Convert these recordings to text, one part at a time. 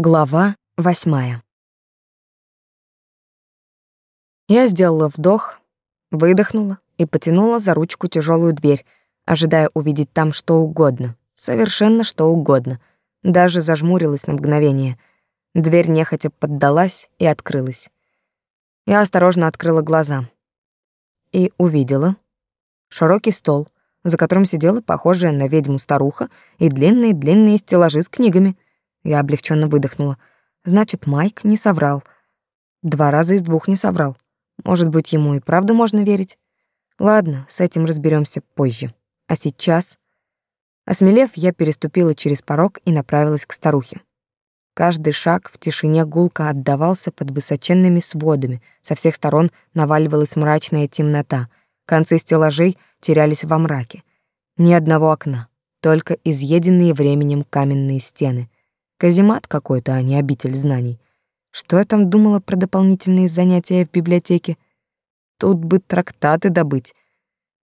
Глава восьмая. Я сделала вдох, выдохнула и потянула за ручку тяжелую дверь, ожидая увидеть там что угодно, совершенно что угодно. Даже зажмурилась на мгновение. Дверь нехотя поддалась и открылась. Я осторожно открыла глаза и увидела широкий стол, за которым сидела похожая на ведьму старуха и длинные-длинные стеллажи с книгами — я облегченно выдохнула. Значит, Майк не соврал. Два раза из двух не соврал. Может быть, ему и правда можно верить? Ладно, с этим разберемся позже. А сейчас... Осмелев, я переступила через порог и направилась к старухе. Каждый шаг в тишине гулко отдавался под высоченными сводами, со всех сторон наваливалась мрачная темнота, концы стеллажей терялись во мраке. Ни одного окна, только изъеденные временем каменные стены — Каземат какой-то, а не обитель знаний. Что я там думала про дополнительные занятия в библиотеке? Тут бы трактаты добыть.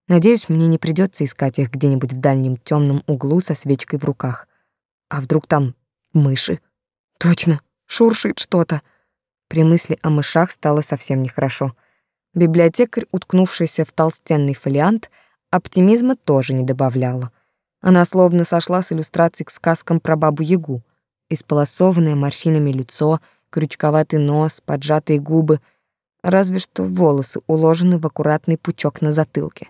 Надеюсь, мне не придется искать их где-нибудь в дальнем темном углу со свечкой в руках. А вдруг там мыши? Точно, шуршит что-то. При мысли о мышах стало совсем нехорошо. Библиотекарь, уткнувшийся в толстенный фолиант, оптимизма тоже не добавляла. Она словно сошла с иллюстраций к сказкам про бабу-ягу — Исполосованное морщинами лицо, крючковатый нос, поджатые губы, разве что волосы уложены в аккуратный пучок на затылке.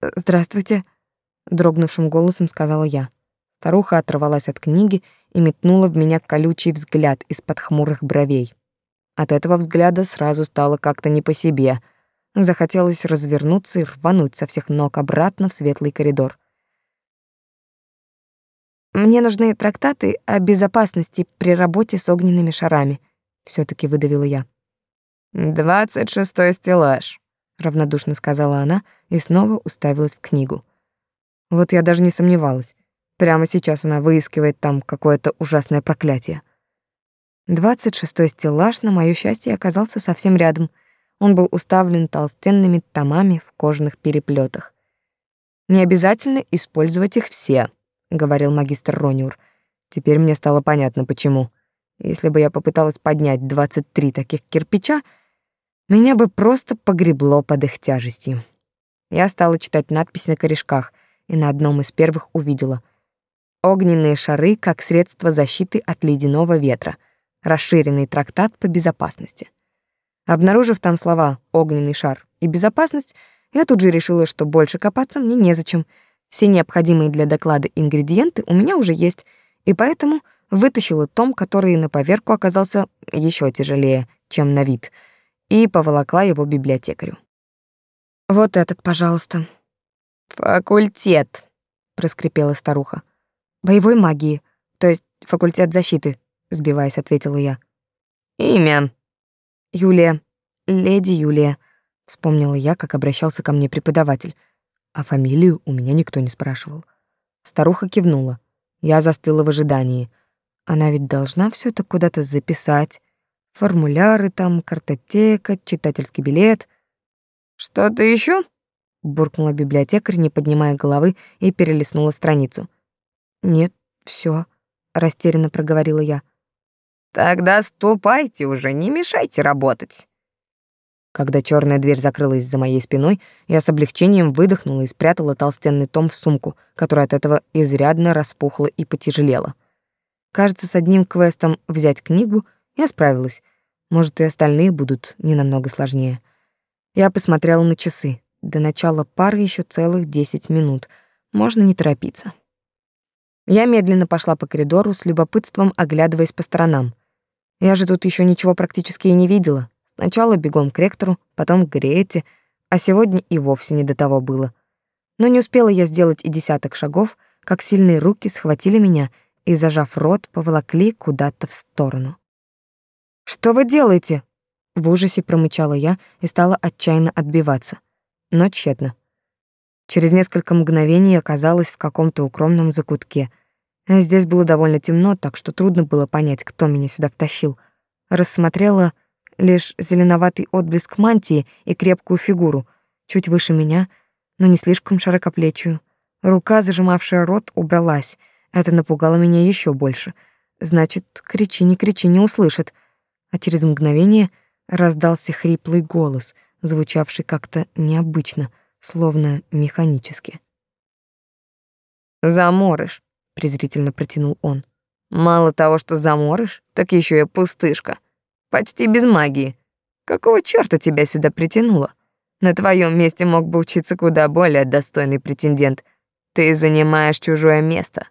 «Здравствуйте», — дрогнувшим голосом сказала я. Старуха оторвалась от книги и метнула в меня колючий взгляд из-под хмурых бровей. От этого взгляда сразу стало как-то не по себе. Захотелось развернуться и рвануть со всех ног обратно в светлый коридор. Мне нужны трактаты о безопасности при работе с огненными шарами, все таки выдавила я. «Двадцать шестой стеллаж», — равнодушно сказала она и снова уставилась в книгу. Вот я даже не сомневалась. Прямо сейчас она выискивает там какое-то ужасное проклятие. Двадцать шестой стеллаж, на моё счастье, оказался совсем рядом. Он был уставлен толстенными томами в кожаных переплетах. Не обязательно использовать их все, говорил магистр Рониур. Теперь мне стало понятно почему. Если бы я попыталась поднять 23 таких кирпича, меня бы просто погребло под их тяжестью. Я стала читать надписи на корешках и на одном из первых увидела: огненные шары как средство защиты от ледяного ветра. Расширенный трактат по безопасности. Обнаружив там слова огненный шар и безопасность, я тут же решила, что больше копаться мне незачем. Все необходимые для доклада ингредиенты у меня уже есть, и поэтому вытащила том, который на поверку оказался еще тяжелее, чем на вид, и поволокла его библиотекарю. «Вот этот, пожалуйста». «Факультет», — проскрипела старуха. «Боевой магии, то есть факультет защиты», — сбиваясь, ответила я. «Имя?» «Юлия. Леди Юлия», — вспомнила я, как обращался ко мне преподаватель а фамилию у меня никто не спрашивал. Старуха кивнула. Я застыла в ожидании. Она ведь должна все это куда-то записать. Формуляры там, картотека, читательский билет. «Что-то еще? буркнула библиотекарь, не поднимая головы, и перелистнула страницу. «Нет, все, растерянно проговорила я. «Тогда ступайте уже, не мешайте работать». Когда черная дверь закрылась за моей спиной, я с облегчением выдохнула и спрятала толстенный том в сумку, которая от этого изрядно распухла и потяжелела. Кажется, с одним квестом взять книгу я справилась. Может, и остальные будут не намного сложнее. Я посмотрела на часы. До начала пары еще целых десять минут. Можно не торопиться. Я медленно пошла по коридору с любопытством, оглядываясь по сторонам. Я же тут еще ничего практически и не видела. Сначала бегом к ректору, потом к Грете, а сегодня и вовсе не до того было. Но не успела я сделать и десяток шагов, как сильные руки схватили меня и, зажав рот, поволокли куда-то в сторону. «Что вы делаете?» В ужасе промычала я и стала отчаянно отбиваться. Но тщетно. Через несколько мгновений оказалась в каком-то укромном закутке. Здесь было довольно темно, так что трудно было понять, кто меня сюда втащил. Рассмотрела лишь зеленоватый отблеск мантии и крепкую фигуру, чуть выше меня, но не слишком широкоплечую. Рука, зажимавшая рот, убралась. Это напугало меня еще больше. Значит, кричи, не кричи, не услышит. А через мгновение раздался хриплый голос, звучавший как-то необычно, словно механически. «Заморыш», — презрительно протянул он. «Мало того, что заморыш, так еще и пустышка. Почти без магии. Какого чёрта тебя сюда притянуло? На твоем месте мог бы учиться куда более достойный претендент. Ты занимаешь чужое место».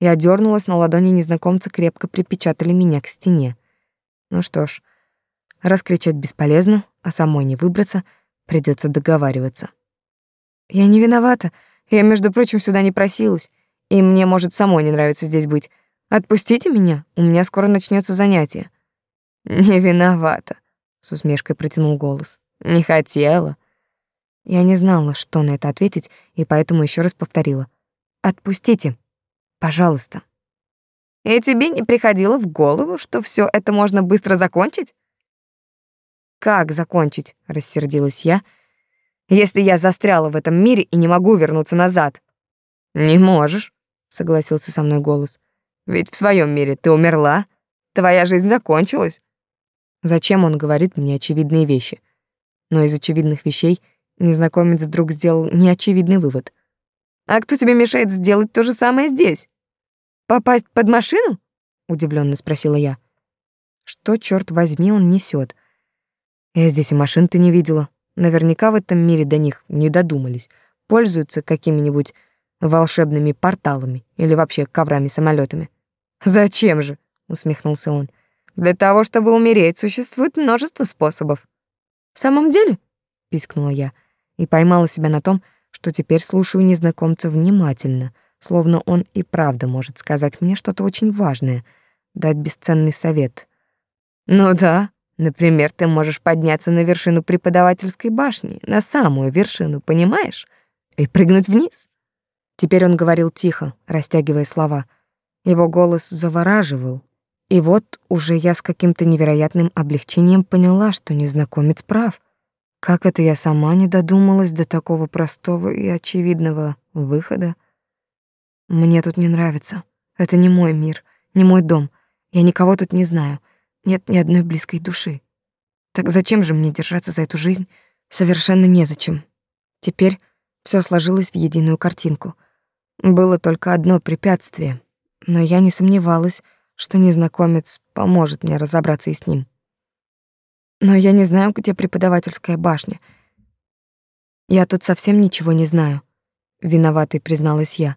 Я дернулась, но ладони незнакомца крепко припечатали меня к стене. Ну что ж, раскричать бесполезно, а самой не выбраться, придется договариваться. Я не виновата. Я, между прочим, сюда не просилась, и мне, может, самой не нравится здесь быть. Отпустите меня, у меня скоро начнется занятие. Не виновата, с усмешкой протянул голос. Не хотела. Я не знала, что на это ответить, и поэтому еще раз повторила: "Отпустите, пожалуйста". И тебе не приходило в голову, что все это можно быстро закончить? Как закончить? рассердилась я. Если я застряла в этом мире и не могу вернуться назад. Не можешь, согласился со мной голос. Ведь в своем мире ты умерла, твоя жизнь закончилась. Зачем он говорит мне очевидные вещи? но из очевидных вещей незнакомец вдруг сделал неочевидный вывод. «А кто тебе мешает сделать то же самое здесь? Попасть под машину?» — удивленно спросила я. «Что, черт возьми, он несет? Я здесь и машин-то не видела. Наверняка в этом мире до них не додумались. Пользуются какими-нибудь волшебными порталами или вообще коврами самолетами. «Зачем же?» — усмехнулся он. «Для того, чтобы умереть, существует множество способов». В самом деле? пискнула я и поймала себя на том, что теперь слушаю незнакомца внимательно, словно он и правда может сказать мне что-то очень важное, дать бесценный совет. Ну да, например, ты можешь подняться на вершину преподавательской башни, на самую вершину, понимаешь? И прыгнуть вниз. Теперь он говорил тихо, растягивая слова. Его голос завораживал, и вот уже я с каким-то невероятным облегчением поняла, что незнакомец прав. Как это я сама не додумалась до такого простого и очевидного выхода? Мне тут не нравится. Это не мой мир, не мой дом. Я никого тут не знаю. Нет ни одной близкой души. Так зачем же мне держаться за эту жизнь? Совершенно незачем. Теперь все сложилось в единую картинку. Было только одно препятствие, но я не сомневалась, что незнакомец поможет мне разобраться и с ним. Но я не знаю, где преподавательская башня. Я тут совсем ничего не знаю, виноватой призналась я.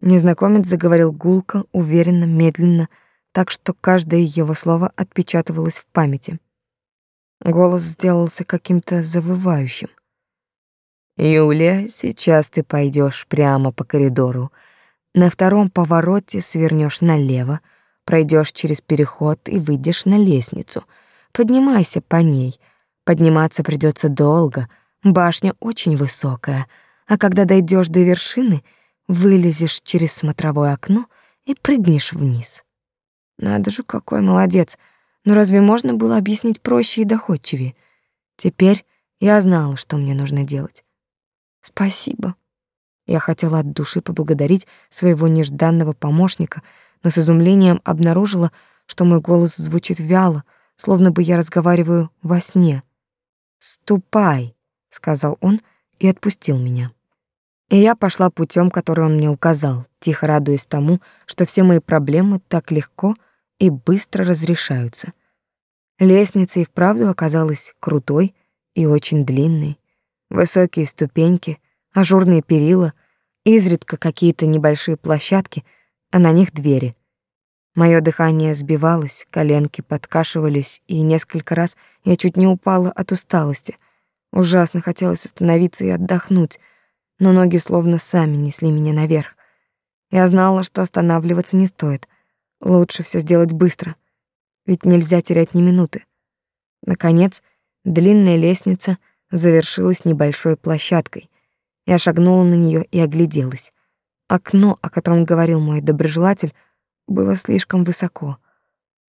Незнакомец заговорил гулко, уверенно, медленно, так что каждое его слово отпечатывалось в памяти. Голос сделался каким-то завывающим. «Юлия, сейчас ты пойдешь прямо по коридору. На втором повороте свернешь налево, Пройдешь через переход и выйдешь на лестницу. Поднимайся по ней. Подниматься придется долго, башня очень высокая, а когда дойдешь до вершины, вылезешь через смотровое окно и прыгнешь вниз. Надо же, какой молодец. Но разве можно было объяснить проще и доходчивее? Теперь я знала, что мне нужно делать. Спасибо. Я хотела от души поблагодарить своего нежданного помощника — но с изумлением обнаружила, что мой голос звучит вяло, словно бы я разговариваю во сне. «Ступай», — сказал он и отпустил меня. И я пошла путем, который он мне указал, тихо радуясь тому, что все мои проблемы так легко и быстро разрешаются. Лестница и вправду оказалась крутой и очень длинной. Высокие ступеньки, ажурные перила, изредка какие-то небольшие площадки — а на них двери. Моё дыхание сбивалось, коленки подкашивались, и несколько раз я чуть не упала от усталости. Ужасно хотелось остановиться и отдохнуть, но ноги словно сами несли меня наверх. Я знала, что останавливаться не стоит. Лучше всё сделать быстро, ведь нельзя терять ни минуты. Наконец, длинная лестница завершилась небольшой площадкой. Я шагнула на неё и огляделась. Окно, о котором говорил мой доброжелатель, было слишком высоко.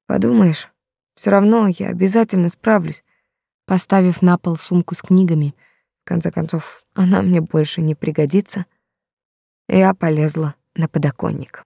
Подумаешь, все равно я обязательно справлюсь. Поставив на пол сумку с книгами, в конце концов, она мне больше не пригодится, я полезла на подоконник.